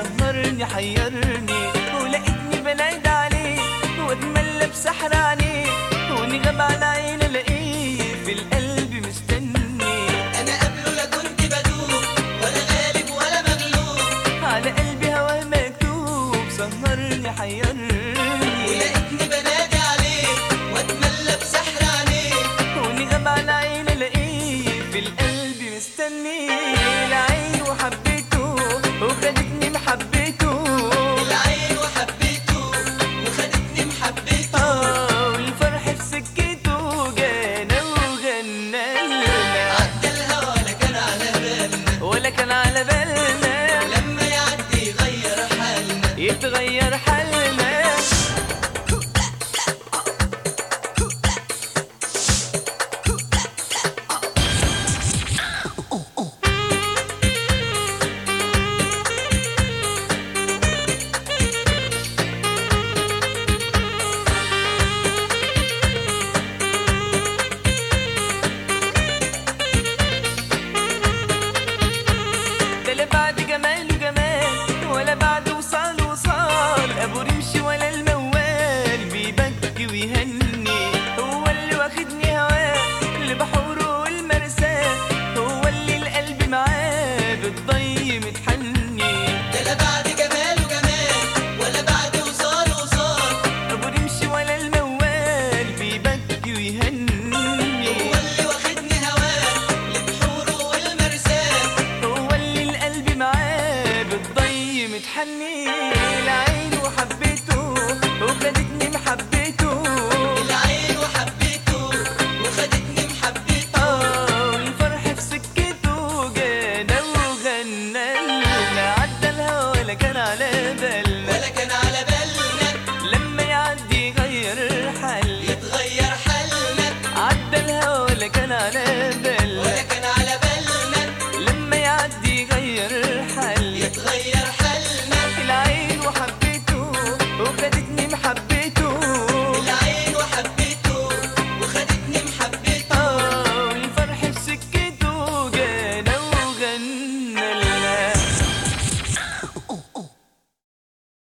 مستني ولقيتني بنادي عليه واتملى بسحراني. ونغاب على عيني الاقيه في القلب مستني. أنا قبله لا كنت بدوب ولا غالب ولا مغلوب. على قلبي هواه مكتوب سهرني حيرني. ولقيتني بنادي عليه واتملى بسحر عينيه ونغاب على عيني الاقيه في القلب مستني. وخدتني محبته العين وحبيته وخدتني محبته آه والفرح في سكته جانا وغنى لنا عدى الهوى لا كان على بالنا. ولا كان على بالنا. لما يعدي يغير حالنا. يتغير حالنا. ويهني هو اللي واخدني هواه لبحوره والمرساه هو اللي القلب معاه بتضي متحني ده لا بعد جماله جمال ولا بعد وصال وصال. أبو رمش ولا الموال بيبكي ويهني. هو اللي واخدني هواه لبحوره والمرساه هو اللي القلب معاه بتضي متحني لعينه حبيت وخدتني محبته آه في سكته جانا وغنى عدى الهوى كان على بالي